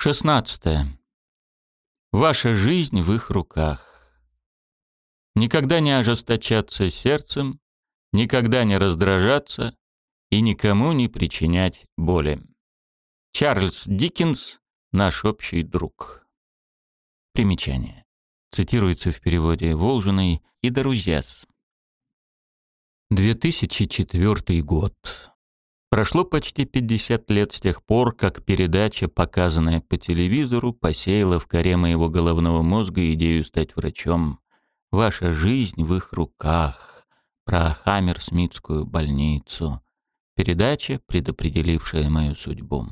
16. Ваша жизнь в их руках. Никогда не ожесточаться сердцем, никогда не раздражаться и никому не причинять боли. Чарльз Диккенс, наш общий друг. Примечание. Цитируется в переводе Волжиной и Дарузяс. 2004 год. Прошло почти 50 лет с тех пор, как передача, показанная по телевизору, посеяла в коре моего головного мозга идею стать врачом. Ваша жизнь в их руках. Про Хаммерсмитскую больницу. Передача, предопределившая мою судьбу.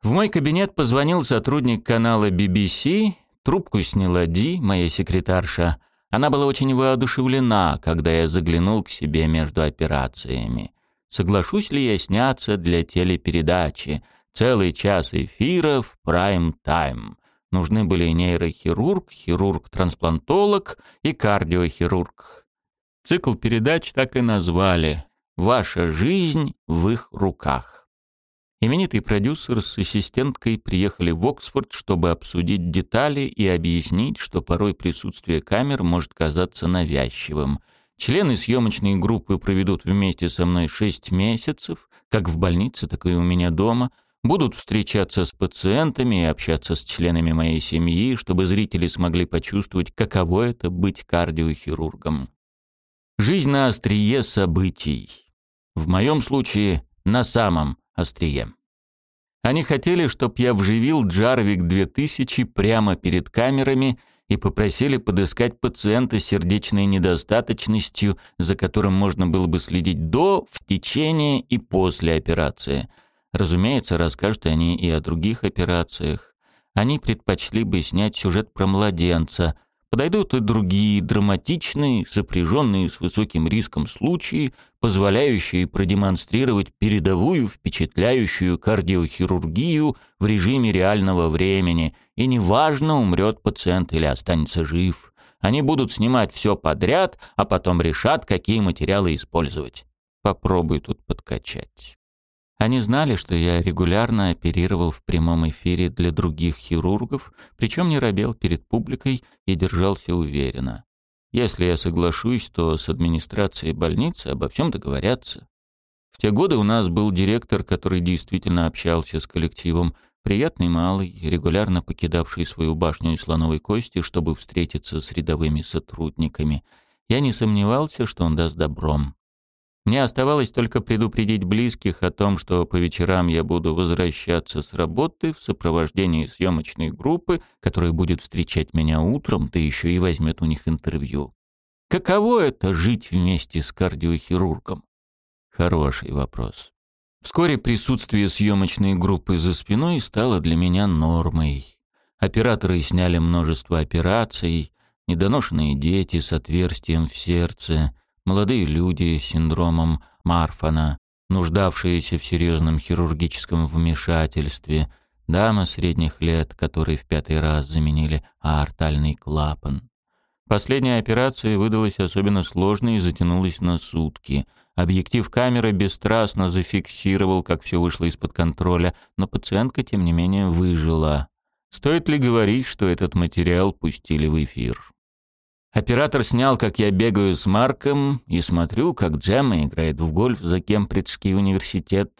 В мой кабинет позвонил сотрудник канала BBC, трубку сняла Ди, моя секретарша. Она была очень воодушевлена, когда я заглянул к себе между операциями соглашусь ли я сняться для телепередачи. Целый час эфиров, прайм-тайм. Нужны были нейрохирург, хирург-трансплантолог и кардиохирург. Цикл передач так и назвали «Ваша жизнь в их руках». Именитый продюсер с ассистенткой приехали в Оксфорд, чтобы обсудить детали и объяснить, что порой присутствие камер может казаться навязчивым – Члены съемочной группы проведут вместе со мной шесть месяцев, как в больнице, так и у меня дома, будут встречаться с пациентами и общаться с членами моей семьи, чтобы зрители смогли почувствовать, каково это быть кардиохирургом. Жизнь на острие событий. В моем случае на самом острие. Они хотели, чтобы я вживил Джарвик 2000 прямо перед камерами – и попросили подыскать пациента с сердечной недостаточностью, за которым можно было бы следить до, в течение и после операции. Разумеется, расскажут они и о других операциях. Они предпочли бы снять сюжет про младенца – Подойдут и другие драматичные, сопряженные с высоким риском случаи, позволяющие продемонстрировать передовую впечатляющую кардиохирургию в режиме реального времени, и неважно, умрет пациент или останется жив. Они будут снимать все подряд, а потом решат, какие материалы использовать. Попробуй тут подкачать. Они знали, что я регулярно оперировал в прямом эфире для других хирургов, причем не робел перед публикой и держался уверенно. Если я соглашусь, то с администрацией больницы обо всем договорятся. В те годы у нас был директор, который действительно общался с коллективом, приятный малый, регулярно покидавший свою башню из слоновой кости, чтобы встретиться с рядовыми сотрудниками. Я не сомневался, что он даст добром. Мне оставалось только предупредить близких о том, что по вечерам я буду возвращаться с работы в сопровождении съемочной группы, которая будет встречать меня утром, да еще и возьмет у них интервью. Каково это — жить вместе с кардиохирургом? Хороший вопрос. Вскоре присутствие съемочной группы за спиной стало для меня нормой. Операторы сняли множество операций, недоношенные дети с отверстием в сердце — молодые люди с синдромом Марфана, нуждавшиеся в серьезном хирургическом вмешательстве, дама средних лет, которые в пятый раз заменили аортальный клапан. Последняя операция выдалась особенно сложной и затянулась на сутки. Объектив камеры бесстрастно зафиксировал, как все вышло из-под контроля, но пациентка, тем не менее, выжила. Стоит ли говорить, что этот материал пустили в эфир? Оператор снял, как я бегаю с Марком и смотрю, как Джемма играет в гольф за Кембриджский университет.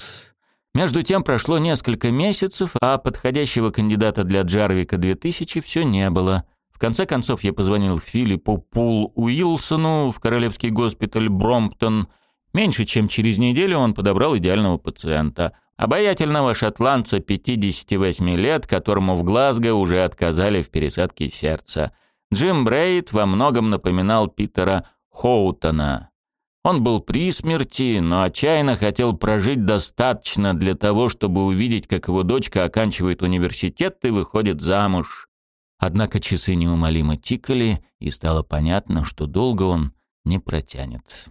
Между тем прошло несколько месяцев, а подходящего кандидата для Джарвика 2000 все не было. В конце концов я позвонил Филиппу Пул Уилсону в Королевский госпиталь Бромптон. Меньше чем через неделю он подобрал идеального пациента. Обаятельного шотландца 58 лет, которому в Глазго уже отказали в пересадке сердца. Джим Брейд во многом напоминал Питера Хоутона. Он был при смерти, но отчаянно хотел прожить достаточно для того, чтобы увидеть, как его дочка оканчивает университет и выходит замуж. Однако часы неумолимо тикали, и стало понятно, что долго он не протянет.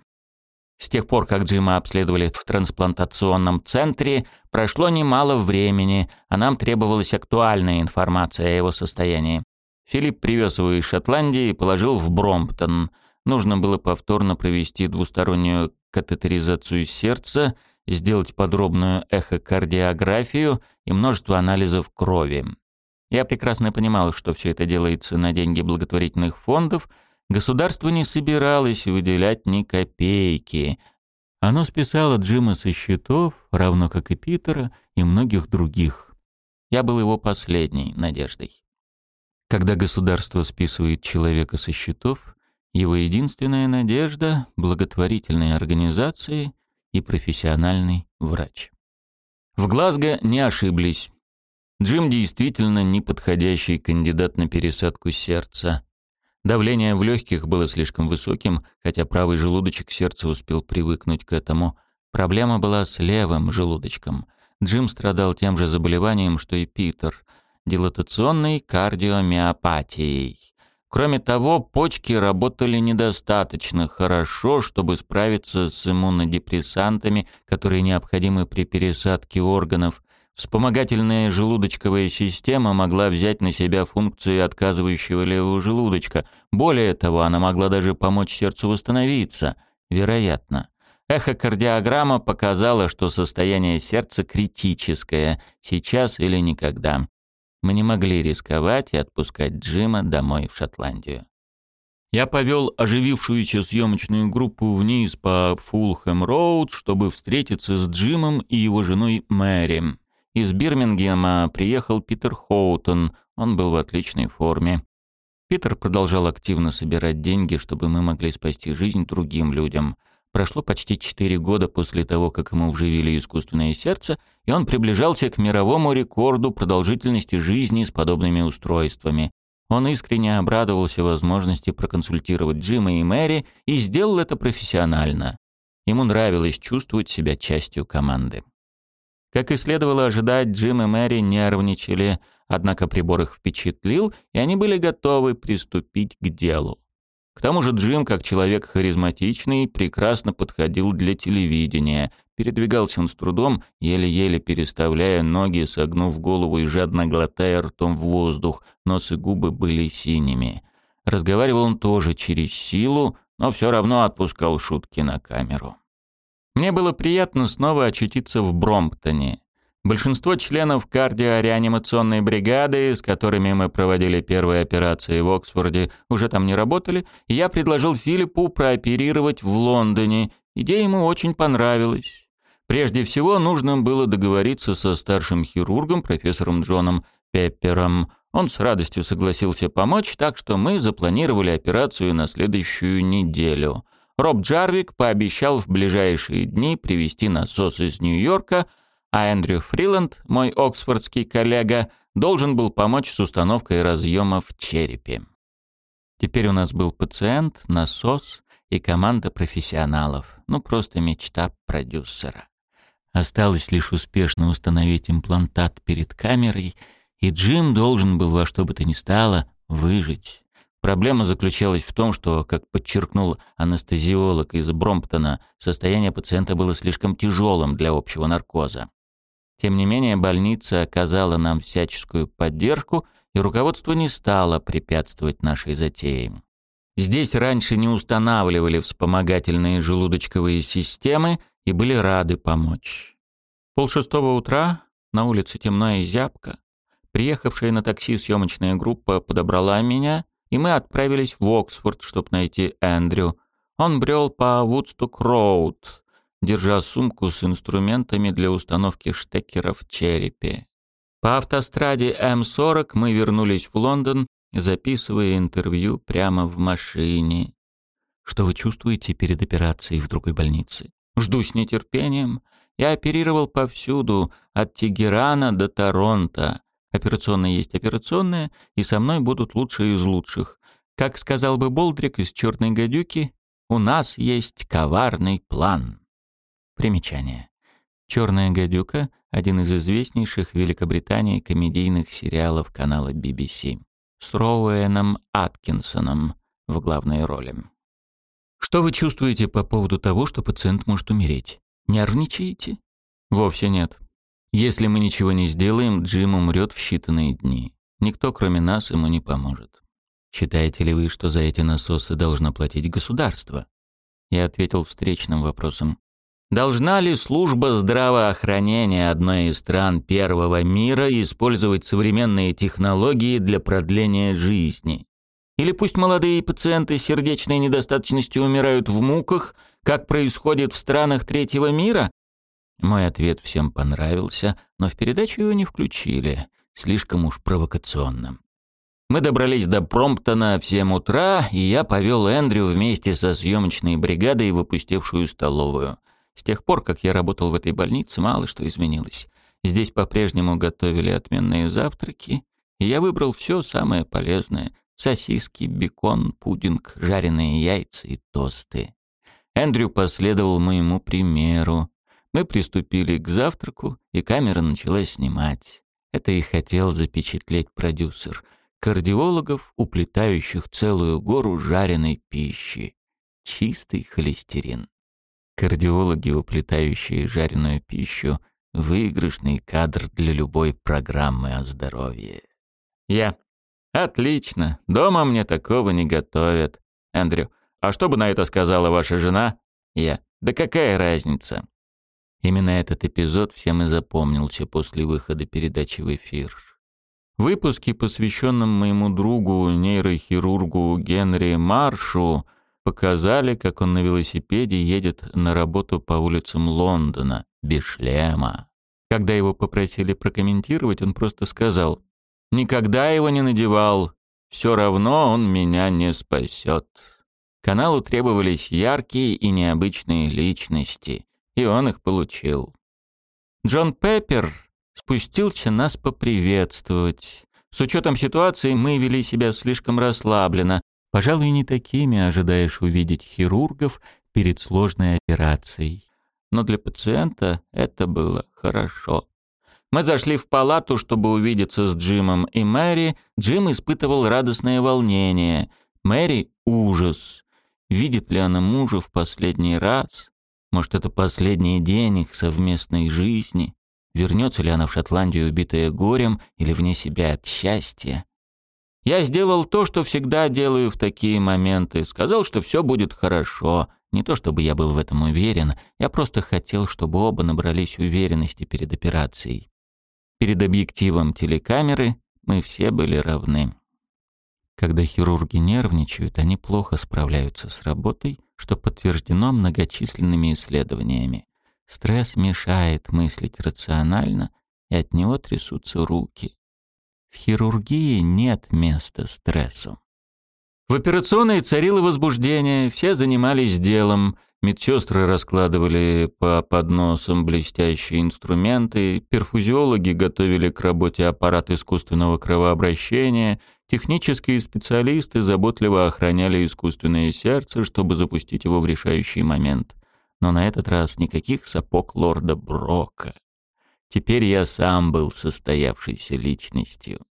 С тех пор, как Джима обследовали в трансплантационном центре, прошло немало времени, а нам требовалась актуальная информация о его состоянии. Филипп привез его из Шотландии и положил в Бромптон. Нужно было повторно провести двустороннюю катетеризацию сердца, сделать подробную эхокардиографию и множество анализов крови. Я прекрасно понимал, что все это делается на деньги благотворительных фондов. Государство не собиралось выделять ни копейки. Оно списало Джима со счетов, равно как и Питера и многих других. Я был его последней надеждой. Когда государство списывает человека со счетов, его единственная надежда — благотворительные организации и профессиональный врач. В Глазго не ошиблись. Джим действительно неподходящий кандидат на пересадку сердца. Давление в легких было слишком высоким, хотя правый желудочек сердца успел привыкнуть к этому. Проблема была с левым желудочком. Джим страдал тем же заболеванием, что и Питер — дилатационной кардиомиопатией. Кроме того, почки работали недостаточно хорошо, чтобы справиться с иммунодепрессантами, которые необходимы при пересадке органов. Вспомогательная желудочковая система могла взять на себя функции отказывающего левого желудочка. Более того, она могла даже помочь сердцу восстановиться. Вероятно. Эхокардиограмма показала, что состояние сердца критическое, сейчас или никогда. Мы не могли рисковать и отпускать Джима домой в Шотландию. Я повел оживившуюся съемочную группу вниз по Фулхэм-Роуд, чтобы встретиться с Джимом и его женой Мэри. Из Бирмингема приехал Питер Хоутон, он был в отличной форме. Питер продолжал активно собирать деньги, чтобы мы могли спасти жизнь другим людям – Прошло почти четыре года после того, как ему вживили искусственное сердце, и он приближался к мировому рекорду продолжительности жизни с подобными устройствами. Он искренне обрадовался возможности проконсультировать Джима и Мэри и сделал это профессионально. Ему нравилось чувствовать себя частью команды. Как и следовало ожидать, Джим и Мэри нервничали, однако прибор их впечатлил, и они были готовы приступить к делу. К тому же Джим, как человек харизматичный, прекрасно подходил для телевидения. Передвигался он с трудом, еле-еле переставляя ноги, согнув голову и жадно глотая ртом в воздух. Нос и губы были синими. Разговаривал он тоже через силу, но все равно отпускал шутки на камеру. Мне было приятно снова очутиться в Бромптоне. Большинство членов кардиореанимационной бригады, с которыми мы проводили первые операции в Оксфорде, уже там не работали, и я предложил Филиппу прооперировать в Лондоне. Идея ему очень понравилась. Прежде всего, нужно было договориться со старшим хирургом, профессором Джоном Пеппером. Он с радостью согласился помочь, так что мы запланировали операцию на следующую неделю. Роб Джарвик пообещал в ближайшие дни привезти насос из Нью-Йорка – а Эндрю Фриланд, мой оксфордский коллега, должен был помочь с установкой разъема в черепе. Теперь у нас был пациент, насос и команда профессионалов. Ну, просто мечта продюсера. Осталось лишь успешно установить имплантат перед камерой, и Джим должен был во что бы то ни стало выжить. Проблема заключалась в том, что, как подчеркнул анестезиолог из Бромптона, состояние пациента было слишком тяжелым для общего наркоза. Тем не менее, больница оказала нам всяческую поддержку, и руководство не стало препятствовать нашей затее. Здесь раньше не устанавливали вспомогательные желудочковые системы и были рады помочь. Полшестого утра, на улице темно и зябко, приехавшая на такси съемочная группа подобрала меня, и мы отправились в Оксфорд, чтобы найти Эндрю. Он брел по Вудсток-Роуд, держа сумку с инструментами для установки штекеров в черепе. По автостраде М40 мы вернулись в Лондон, записывая интервью прямо в машине. Что вы чувствуете перед операцией в другой больнице? Жду с нетерпением. Я оперировал повсюду, от Тегерана до Торонто. Операционная есть операционная, и со мной будут лучшие из лучших. Как сказал бы Болдрик из «Черной гадюки», у нас есть коварный план. Примечание. «Черная гадюка» — один из известнейших в Великобритании комедийных сериалов канала BBC. С Роуэном Аткинсоном в главной роли. Что вы чувствуете по поводу того, что пациент может умереть? Нервничаете? Вовсе нет. Если мы ничего не сделаем, Джим умрет в считанные дни. Никто, кроме нас, ему не поможет. Считаете ли вы, что за эти насосы должно платить государство? Я ответил встречным вопросом. Должна ли служба здравоохранения одной из стран первого мира использовать современные технологии для продления жизни? Или пусть молодые пациенты с сердечной недостаточностью умирают в муках, как происходит в странах третьего мира? Мой ответ всем понравился, но в передачу его не включили. Слишком уж провокационным. Мы добрались до Промптона в 7 утра, и я повел Эндрю вместе со съемочной бригадой в опустевшую столовую – с тех пор, как я работал в этой больнице, мало что изменилось. Здесь по-прежнему готовили отменные завтраки, и я выбрал все самое полезное — сосиски, бекон, пудинг, жареные яйца и тосты. Эндрю последовал моему примеру. Мы приступили к завтраку, и камера начала снимать. Это и хотел запечатлеть продюсер. Кардиологов, уплетающих целую гору жареной пищи. Чистый холестерин. Кардиологи, уплетающие жареную пищу, выигрышный кадр для любой программы о здоровье. Я. Отлично. Дома мне такого не готовят. Эндрю. А что бы на это сказала ваша жена? Я. Да какая разница? Именно этот эпизод всем и запомнился после выхода передачи в эфир. Выпуски, посвященном моему другу, нейрохирургу Генри Маршу, показали, как он на велосипеде едет на работу по улицам Лондона, без шлема. Когда его попросили прокомментировать, он просто сказал «Никогда его не надевал, все равно он меня не спасет». Каналу требовались яркие и необычные личности, и он их получил. Джон Пеппер спустился нас поприветствовать. С учетом ситуации мы вели себя слишком расслабленно, Пожалуй, не такими ожидаешь увидеть хирургов перед сложной операцией. Но для пациента это было хорошо. Мы зашли в палату, чтобы увидеться с Джимом и Мэри. Джим испытывал радостное волнение. Мэри — ужас. Видит ли она мужа в последний раз? Может, это последний день их совместной жизни? Вернется ли она в Шотландию, убитая горем или вне себя от счастья? Я сделал то, что всегда делаю в такие моменты. Сказал, что все будет хорошо. Не то чтобы я был в этом уверен, я просто хотел, чтобы оба набрались уверенности перед операцией. Перед объективом телекамеры мы все были равны. Когда хирурги нервничают, они плохо справляются с работой, что подтверждено многочисленными исследованиями. Стресс мешает мыслить рационально, и от него трясутся руки. В хирургии нет места стрессу. В операционной царило возбуждение, все занимались делом. Медсестры раскладывали по подносам блестящие инструменты, перфузиологи готовили к работе аппарат искусственного кровообращения, технические специалисты заботливо охраняли искусственное сердце, чтобы запустить его в решающий момент. Но на этот раз никаких сапог лорда Брока. Теперь я сам был состоявшейся личностью.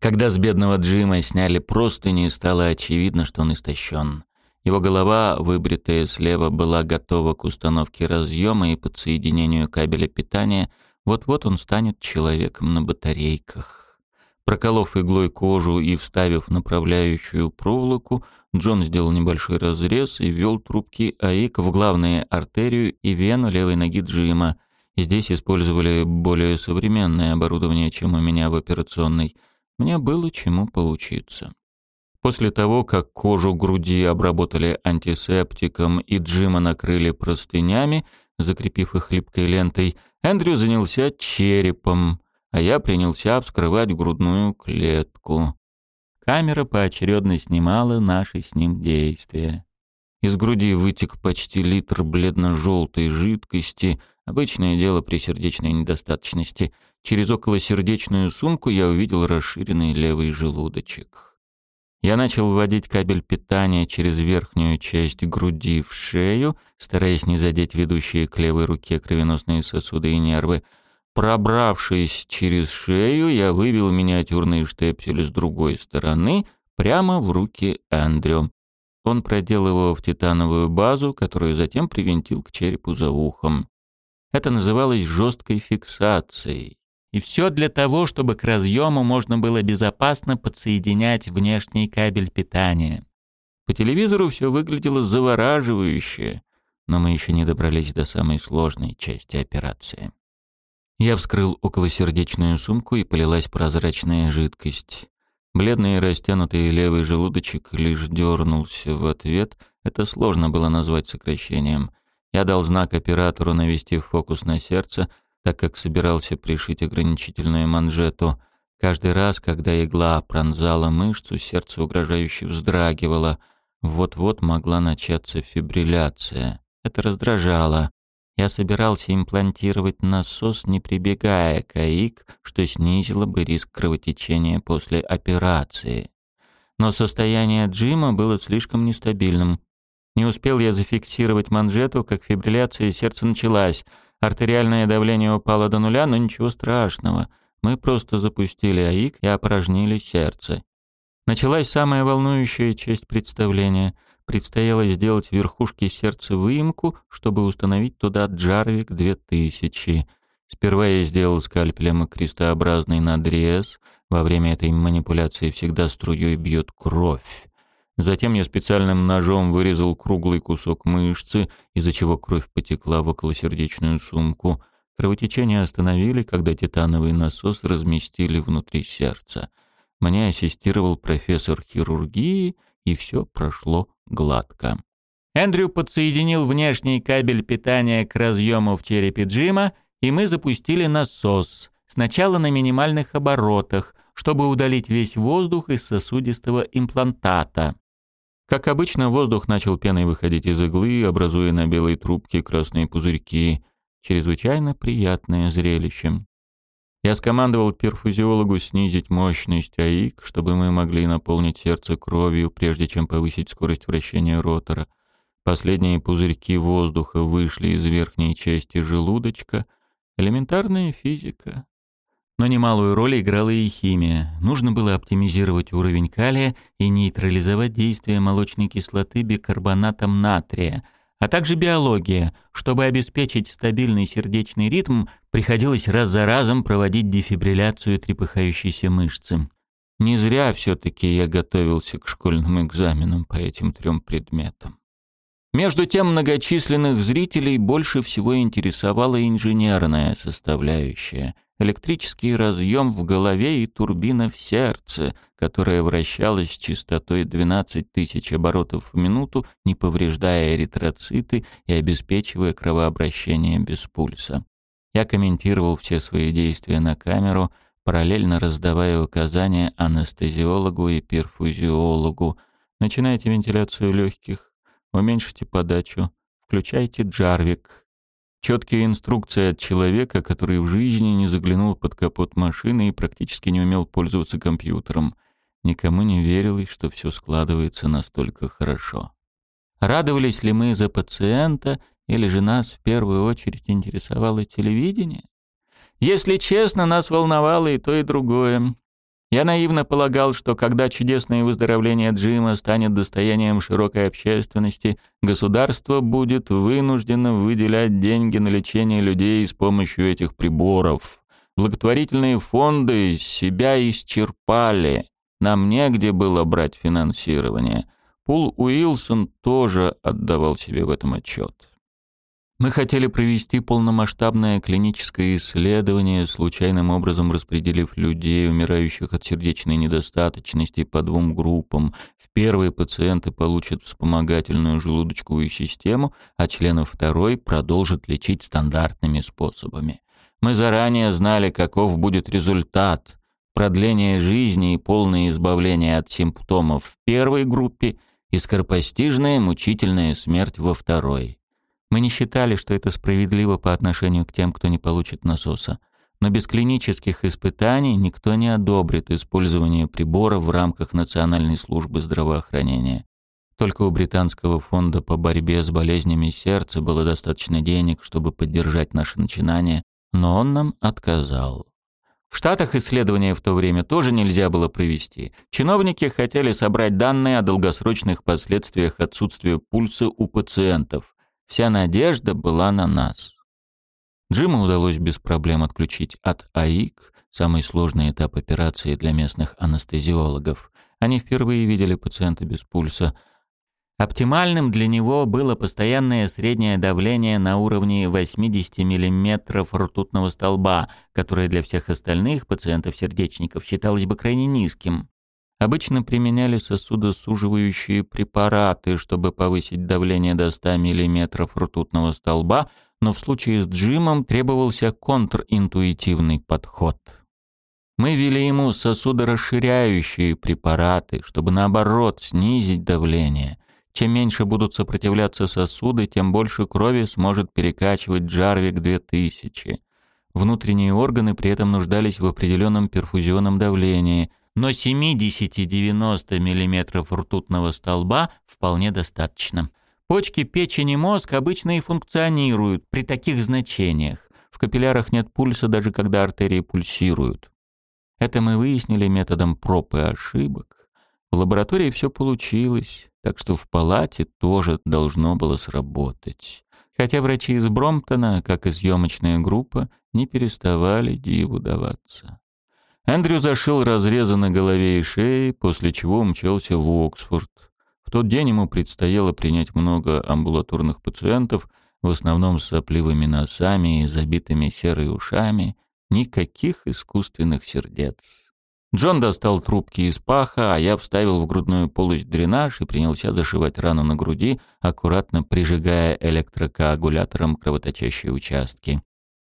Когда с бедного Джима сняли простыни, стало очевидно, что он истощен. Его голова, выбритая слева, была готова к установке разъема и подсоединению кабеля питания. Вот-вот он станет человеком на батарейках. Проколов иглой кожу и вставив направляющую проволоку, Джон сделал небольшой разрез и ввел трубки АИК в главные артерию и вену левой ноги Джима — Здесь использовали более современное оборудование, чем у меня в операционной. Мне было чему поучиться. После того, как кожу груди обработали антисептиком и Джима накрыли простынями, закрепив их липкой лентой, Эндрю занялся черепом, а я принялся вскрывать грудную клетку. Камера поочередно снимала наши с ним действия. Из груди вытек почти литр бледно-желтой жидкости, обычное дело при сердечной недостаточности. Через околосердечную сумку я увидел расширенный левый желудочек. Я начал вводить кабель питания через верхнюю часть груди в шею, стараясь не задеть ведущие к левой руке кровеносные сосуды и нервы. Пробравшись через шею, я вывел миниатюрный штепсель с другой стороны прямо в руки Эндрю. Он продел его в титановую базу, которую затем привинтил к черепу за ухом. Это называлось жесткой фиксацией. И все для того, чтобы к разъему можно было безопасно подсоединять внешний кабель питания. По телевизору все выглядело завораживающе. но мы еще не добрались до самой сложной части операции. Я вскрыл околосердечную сумку и полилась прозрачная жидкость. Бледный и растянутый левый желудочек лишь дернулся в ответ. Это сложно было назвать сокращением. Я дал знак оператору навести фокус на сердце, так как собирался пришить ограничительную манжету. Каждый раз, когда игла пронзала мышцу, сердце угрожающе вздрагивало. Вот-вот могла начаться фибрилляция. Это раздражало. Я собирался имплантировать насос, не прибегая к АИК, что снизило бы риск кровотечения после операции. Но состояние Джима было слишком нестабильным. Не успел я зафиксировать манжету, как фибрилляция сердца началась. Артериальное давление упало до нуля, но ничего страшного. Мы просто запустили АИК и опорожнили сердце. Началась самая волнующая часть представления — предстояло сделать в верхушке сердца выемку, чтобы установить туда Джарвик 2000. Сперва я сделал скальпелем крестообразный надрез. Во время этой манипуляции всегда струей бьет кровь. Затем я специальным ножом вырезал круглый кусок мышцы, из-за чего кровь потекла в околосердечную сумку. Кровотечение остановили, когда титановый насос разместили внутри сердца. Мне ассистировал профессор хирургии — и все прошло гладко. Эндрю подсоединил внешний кабель питания к разъему в черепе Джима, и мы запустили насос, сначала на минимальных оборотах, чтобы удалить весь воздух из сосудистого имплантата. Как обычно, воздух начал пеной выходить из иглы, образуя на белой трубке красные пузырьки. Чрезвычайно приятное зрелище. Я скомандовал перфузиологу снизить мощность АИК, чтобы мы могли наполнить сердце кровью, прежде чем повысить скорость вращения ротора. Последние пузырьки воздуха вышли из верхней части желудочка. Элементарная физика. Но немалую роль играла и химия. Нужно было оптимизировать уровень калия и нейтрализовать действие молочной кислоты бикарбонатом натрия — а также биология. Чтобы обеспечить стабильный сердечный ритм, приходилось раз за разом проводить дефибрилляцию трепыхающейся мышцы. Не зря все-таки я готовился к школьным экзаменам по этим трем предметам. Между тем многочисленных зрителей больше всего интересовала инженерная составляющая электрический разъем в голове и турбина в сердце, которая вращалась с частотой 12 тысяч оборотов в минуту, не повреждая эритроциты и обеспечивая кровообращение без пульса. Я комментировал все свои действия на камеру, параллельно раздавая указания анестезиологу и перфузиологу. Начинайте вентиляцию легких, уменьшите подачу, включайте джарвик, Четкие инструкции от человека, который в жизни не заглянул под капот машины и практически не умел пользоваться компьютером. Никому не верилось, что все складывается настолько хорошо. Радовались ли мы за пациента, или же нас в первую очередь интересовало телевидение? Если честно, нас волновало и то, и другое. Я наивно полагал, что когда чудесное выздоровление Джима станет достоянием широкой общественности, государство будет вынуждено выделять деньги на лечение людей с помощью этих приборов. Благотворительные фонды себя исчерпали. Нам негде было брать финансирование. Пул Уилсон тоже отдавал себе в этом отчет. Мы хотели провести полномасштабное клиническое исследование, случайным образом распределив людей, умирающих от сердечной недостаточности, по двум группам. В первой пациенты получат вспомогательную желудочковую систему, а членов второй продолжат лечить стандартными способами. Мы заранее знали, каков будет результат. Продление жизни и полное избавление от симптомов в первой группе и скоропостижная мучительная смерть во второй. Мы не считали, что это справедливо по отношению к тем, кто не получит насоса. Но без клинических испытаний никто не одобрит использование прибора в рамках Национальной службы здравоохранения. Только у британского фонда по борьбе с болезнями сердца было достаточно денег, чтобы поддержать наше начинание, но он нам отказал. В Штатах исследования в то время тоже нельзя было провести. Чиновники хотели собрать данные о долгосрочных последствиях отсутствия пульса у пациентов. Вся надежда была на нас. Джиму удалось без проблем отключить от АИК, самый сложный этап операции для местных анестезиологов. Они впервые видели пациента без пульса. Оптимальным для него было постоянное среднее давление на уровне 80 мм ртутного столба, которое для всех остальных пациентов-сердечников считалось бы крайне низким. Обычно применяли сосудосуживающие препараты, чтобы повысить давление до 100 мм ртутного столба, но в случае с Джимом требовался контринтуитивный подход. Мы ввели ему сосудорасширяющие препараты, чтобы наоборот снизить давление. Чем меньше будут сопротивляться сосуды, тем больше крови сможет перекачивать Джарвик 2000. Внутренние органы при этом нуждались в определенном перфузионном давлении – но 70-90 мм ртутного столба вполне достаточно. Почки, печень и мозг обычно и функционируют при таких значениях. В капиллярах нет пульса, даже когда артерии пульсируют. Это мы выяснили методом проб и ошибок. В лаборатории все получилось, так что в палате тоже должно было сработать. Хотя врачи из Бромптона, как и съемочная группа, не переставали диву даваться. Эндрю зашил разрезы на голове и шее, после чего умчался в Оксфорд. В тот день ему предстояло принять много амбулаторных пациентов, в основном с сопливыми носами и забитыми серой ушами, никаких искусственных сердец. Джон достал трубки из паха, а я вставил в грудную полость дренаж и принялся зашивать рану на груди, аккуратно прижигая электрокоагулятором кровоточащие участки.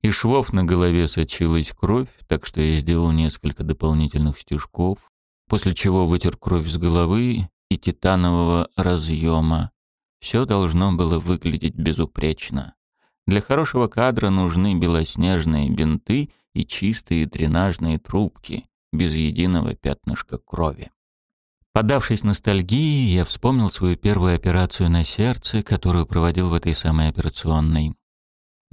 Из швов на голове сочилась кровь, так что я сделал несколько дополнительных стежков, после чего вытер кровь с головы и титанового разъема. Все должно было выглядеть безупречно. Для хорошего кадра нужны белоснежные бинты и чистые дренажные трубки, без единого пятнышка крови. Подавшись ностальгии, я вспомнил свою первую операцию на сердце, которую проводил в этой самой операционной.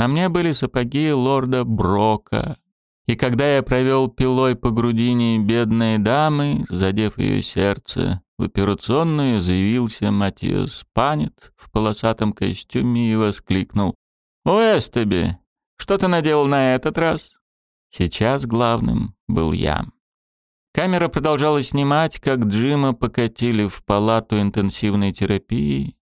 На мне были сапоги лорда Брока. И когда я провел пилой по грудине бедной дамы, задев ее сердце, в операционную заявился Матиас Панет в полосатом костюме и воскликнул. «Уэстеби, что ты наделал на этот раз?» Сейчас главным был я. Камера продолжала снимать, как Джима покатили в палату интенсивной терапии.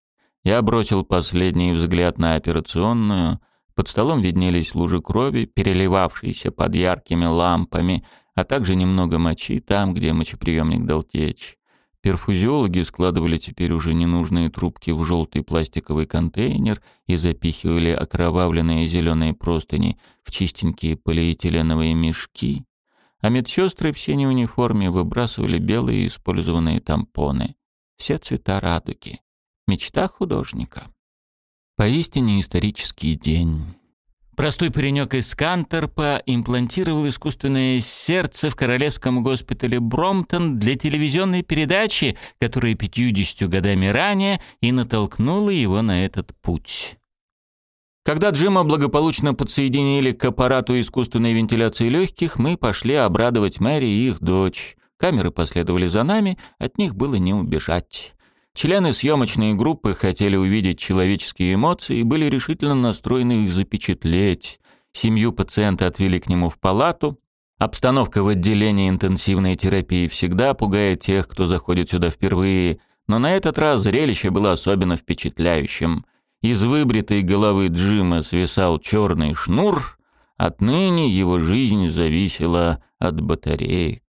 Я бросил последний взгляд на операционную — под столом виднелись лужи крови, переливавшиеся под яркими лампами, а также немного мочи там, где мочеприемник дал течь. Перфузиологи складывали теперь уже ненужные трубки в желтый пластиковый контейнер и запихивали окровавленные зеленые простыни в чистенькие полиэтиленовые мешки, а медсестры в синей униформе выбрасывали белые использованные тампоны. Все цвета радуги. Мечта художника. Поистине исторический день. Простой паренек из Кантерпа имплантировал искусственное сердце в Королевском госпитале Бромтон для телевизионной передачи, которая пятьюдесятью годами ранее и натолкнула его на этот путь. Когда Джима благополучно подсоединили к аппарату искусственной вентиляции легких, мы пошли обрадовать Мэри и их дочь. Камеры последовали за нами, от них было не убежать. Члены съемочной группы хотели увидеть человеческие эмоции и были решительно настроены их запечатлеть. Семью пациента отвели к нему в палату. Обстановка в отделении интенсивной терапии всегда пугает тех, кто заходит сюда впервые, но на этот раз зрелище было особенно впечатляющим. Из выбритой головы Джима свисал черный шнур, отныне его жизнь зависела от батареек.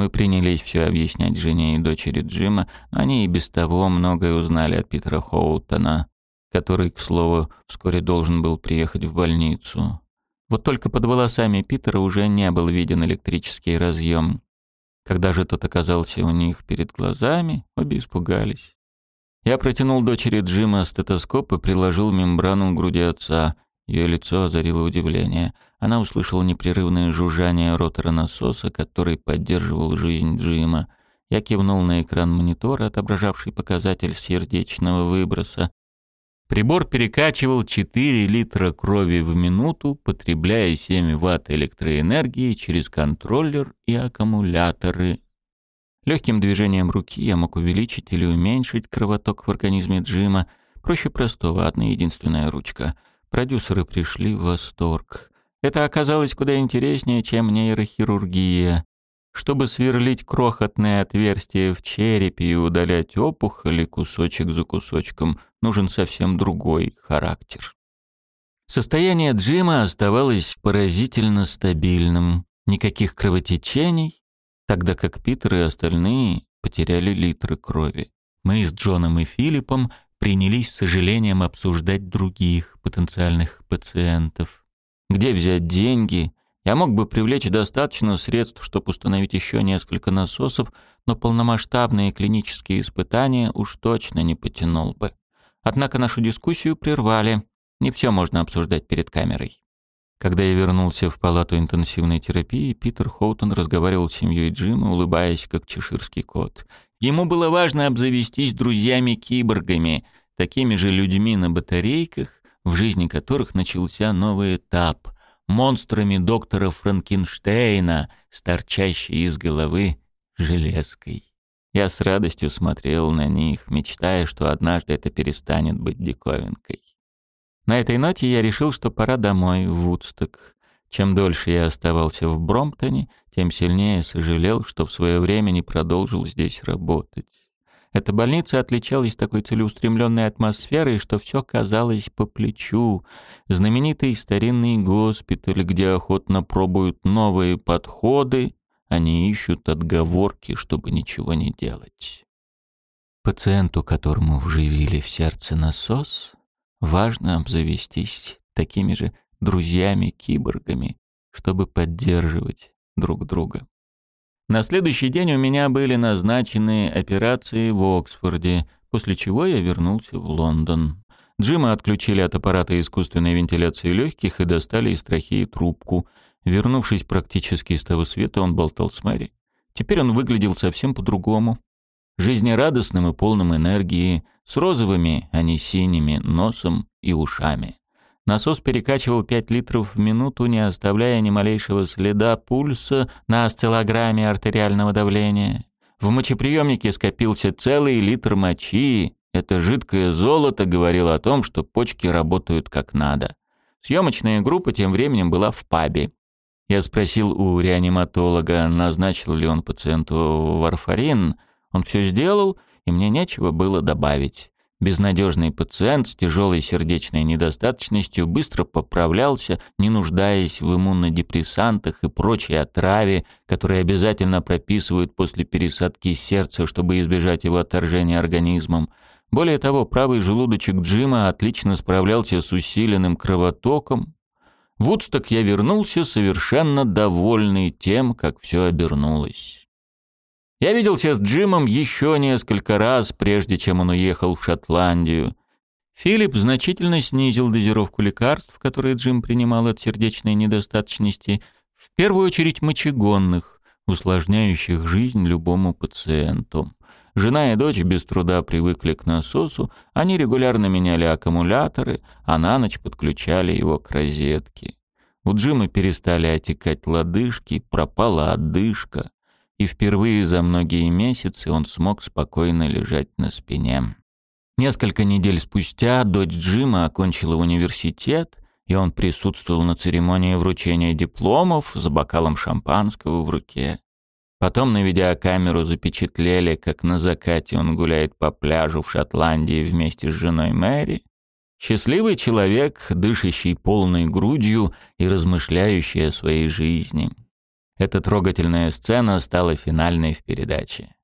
Мы принялись все объяснять жене и дочери Джима, но они и без того многое узнали от Питера Хоутона, который, к слову, вскоре должен был приехать в больницу. Вот только под волосами Питера уже не был виден электрический разъем. Когда же тот оказался у них перед глазами, обе испугались. Я протянул дочери Джима стетоскоп и приложил мембрану к груди отца. Ее лицо озарило удивление. Она услышала непрерывное жужжание ротора насоса, который поддерживал жизнь Джима. Я кивнул на экран монитора, отображавший показатель сердечного выброса. Прибор перекачивал 4 литра крови в минуту, потребляя 7 ватт электроэнергии через контроллер и аккумуляторы. Легким движением руки я мог увеличить или уменьшить кровоток в организме Джима. Проще простого, одна единственная ручка — Продюсеры пришли в восторг. Это оказалось куда интереснее, чем нейрохирургия. Чтобы сверлить крохотные отверстия в черепе и удалять опухоли кусочек за кусочком, нужен совсем другой характер. Состояние Джима оставалось поразительно стабильным. Никаких кровотечений, тогда как Питер и остальные потеряли литры крови. Мы с Джоном и Филиппом принялись с сожалением обсуждать других потенциальных пациентов. Где взять деньги? Я мог бы привлечь достаточно средств, чтобы установить еще несколько насосов, но полномасштабные клинические испытания уж точно не потянул бы. Однако нашу дискуссию прервали. Не все можно обсуждать перед камерой. Когда я вернулся в палату интенсивной терапии, Питер Хоутон разговаривал с семьей Джима, улыбаясь, как чеширский кот. Ему было важно обзавестись друзьями-киборгами, такими же людьми на батарейках, в жизни которых начался новый этап — монстрами доктора Франкенштейна, с торчащей из головы железкой. Я с радостью смотрел на них, мечтая, что однажды это перестанет быть диковинкой. На этой ноте я решил, что пора домой, в Вудсток. Чем дольше я оставался в Бромптоне, тем сильнее сожалел, что в свое время не продолжил здесь работать. Эта больница отличалась такой целеустремленной атмосферой, что все казалось по плечу. Знаменитый старинный госпиталь, где охотно пробуют новые подходы, они ищут отговорки, чтобы ничего не делать. Пациенту, которому вживили в сердце насос, важно обзавестись такими же друзьями-киборгами, чтобы поддерживать друг друга. На следующий день у меня были назначены операции в Оксфорде, после чего я вернулся в Лондон. Джима отключили от аппарата искусственной вентиляции легких и достали из трахеи трубку. Вернувшись практически из того света, он болтал с Мэри. Теперь он выглядел совсем по-другому жизнерадостным и полным энергии, с розовыми, а не синими, носом и ушами. Насос перекачивал 5 литров в минуту, не оставляя ни малейшего следа пульса на осциллограмме артериального давления. В мочеприемнике скопился целый литр мочи. Это жидкое золото говорило о том, что почки работают как надо. Съемочная группа тем временем была в пабе. Я спросил у реаниматолога, назначил ли он пациенту варфарин – он все сделал, и мне нечего было добавить. Безнадежный пациент с тяжелой сердечной недостаточностью быстро поправлялся, не нуждаясь в иммунодепрессантах и прочей отраве, которые обязательно прописывают после пересадки сердца, чтобы избежать его отторжения организмом. Более того, правый желудочек Джима отлично справлялся с усиленным кровотоком. В Вудсток я вернулся совершенно довольный тем, как все обернулось. Я виделся с Джимом еще несколько раз, прежде чем он уехал в Шотландию. Филипп значительно снизил дозировку лекарств, которые Джим принимал от сердечной недостаточности, в первую очередь мочегонных, усложняющих жизнь любому пациенту. Жена и дочь без труда привыкли к насосу, они регулярно меняли аккумуляторы, а на ночь подключали его к розетке. У Джима перестали отекать лодыжки, пропала одышка и впервые за многие месяцы он смог спокойно лежать на спине. Несколько недель спустя дочь Джима окончила университет, и он присутствовал на церемонии вручения дипломов с бокалом шампанского в руке. Потом на видеокамеру запечатлели, как на закате он гуляет по пляжу в Шотландии вместе с женой Мэри. Счастливый человек, дышащий полной грудью и размышляющий о своей жизни. Эта трогательная сцена стала финальной в передаче.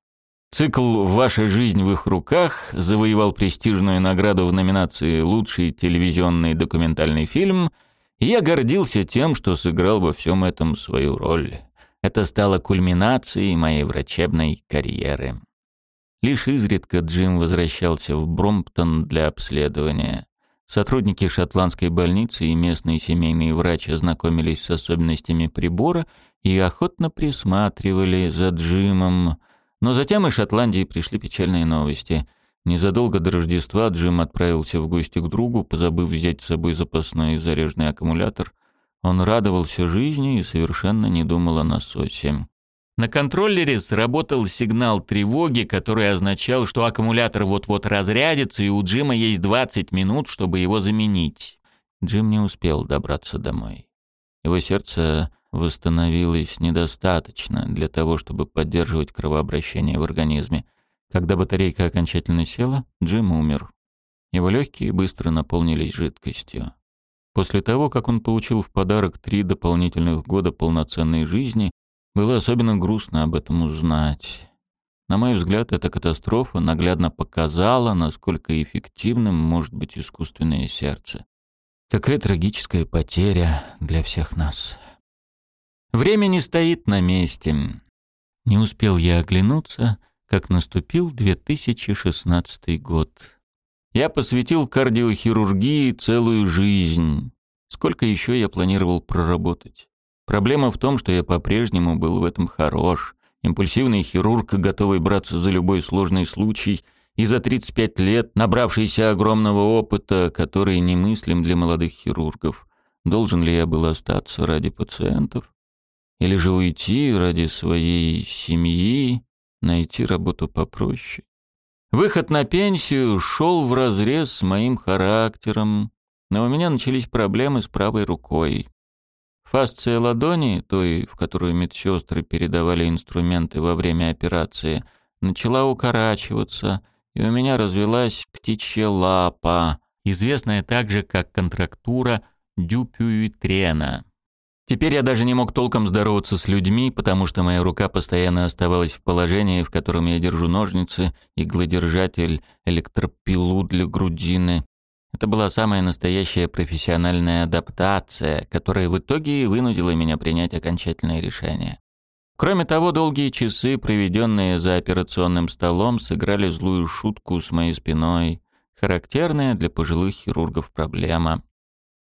Цикл «Ваша жизнь в их руках» завоевал престижную награду в номинации «Лучший телевизионный документальный фильм», и я гордился тем, что сыграл во всем этом свою роль. Это стало кульминацией моей врачебной карьеры. Лишь изредка Джим возвращался в Бромптон для обследования. Сотрудники шотландской больницы и местный семейный врач ознакомились с особенностями прибора и охотно присматривали за Джимом. Но затем из Шотландии пришли печальные новости. Незадолго до Рождества Джим отправился в гости к другу, позабыв взять с собой запасной заряженный аккумулятор. Он радовался жизни и совершенно не думал о насосе. На контроллере сработал сигнал тревоги, который означал, что аккумулятор вот-вот разрядится, и у Джима есть 20 минут, чтобы его заменить. Джим не успел добраться домой. Его сердце восстановилось недостаточно для того, чтобы поддерживать кровообращение в организме. Когда батарейка окончательно села, Джим умер. Его легкие быстро наполнились жидкостью. После того, как он получил в подарок три дополнительных года полноценной жизни, было особенно грустно об этом узнать. На мой взгляд, эта катастрофа наглядно показала, насколько эффективным может быть искусственное сердце. Какая трагическая потеря для всех нас. Время не стоит на месте. Не успел я оглянуться, как наступил 2016 год. Я посвятил кардиохирургии целую жизнь. Сколько еще я планировал проработать? Проблема в том, что я по-прежнему был в этом хорош. Импульсивный хирург, готовый браться за любой сложный случай, и за 35 лет набравшийся огромного опыта, который немыслим для молодых хирургов. Должен ли я был остаться ради пациентов? Или же уйти ради своей семьи, найти работу попроще. Выход на пенсию шел вразрез с моим характером, но у меня начались проблемы с правой рукой. Фасция ладони, той, в которую медсестры передавали инструменты во время операции, начала укорачиваться, и у меня развелась птичья лапа, известная также как контрактура дюпюитрена. Теперь я даже не мог толком здороваться с людьми, потому что моя рука постоянно оставалась в положении, в котором я держу ножницы, иглодержатель, электропилу для грудины. Это была самая настоящая профессиональная адаптация, которая в итоге и вынудила меня принять окончательное решение. Кроме того, долгие часы, проведенные за операционным столом, сыграли злую шутку с моей спиной, характерная для пожилых хирургов проблема.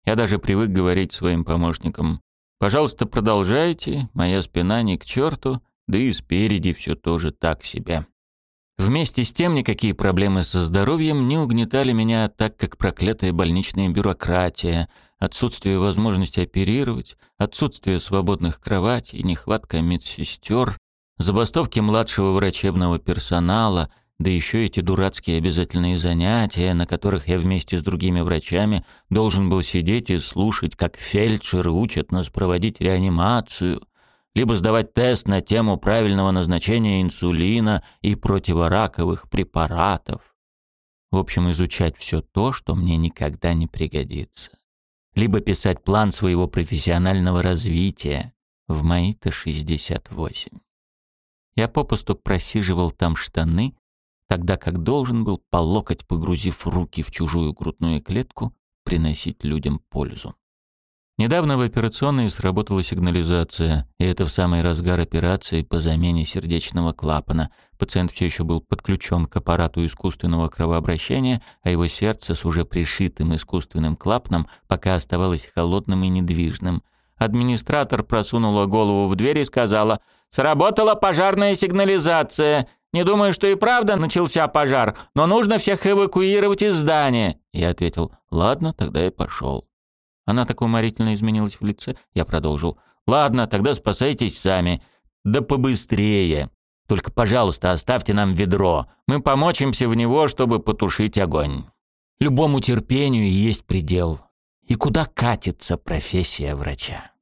Я даже привык говорить своим помощникам Пожалуйста, продолжайте, моя спина не к черту, да и спереди все тоже так себе. Вместе с тем никакие проблемы со здоровьем не угнетали меня так, как проклятая больничная бюрократия, отсутствие возможности оперировать, отсутствие свободных кроватей, нехватка медсестер, забастовки младшего врачебного персонала — да еще эти дурацкие обязательные занятия, на которых я вместе с другими врачами должен был сидеть и слушать, как фельдшеры учат нас проводить реанимацию, либо сдавать тест на тему правильного назначения инсулина и противораковых препаратов. В общем, изучать все то, что мне никогда не пригодится. Либо писать план своего профессионального развития в мои-то 68. Я попусту просиживал там штаны, тогда как должен был, по локоть погрузив руки в чужую грудную клетку, приносить людям пользу. Недавно в операционной сработала сигнализация, и это в самый разгар операции по замене сердечного клапана. Пациент все еще был подключен к аппарату искусственного кровообращения, а его сердце с уже пришитым искусственным клапаном пока оставалось холодным и недвижным. Администратор просунула голову в дверь и сказала «Сработала пожарная сигнализация. Не думаю, что и правда начался пожар, но нужно всех эвакуировать из здания. Я ответил, ладно, тогда я пошел. Она так уморительно изменилась в лице. Я продолжил, ладно, тогда спасайтесь сами. Да побыстрее. Только, пожалуйста, оставьте нам ведро. Мы помочимся в него, чтобы потушить огонь. Любому терпению есть предел. И куда катится профессия врача?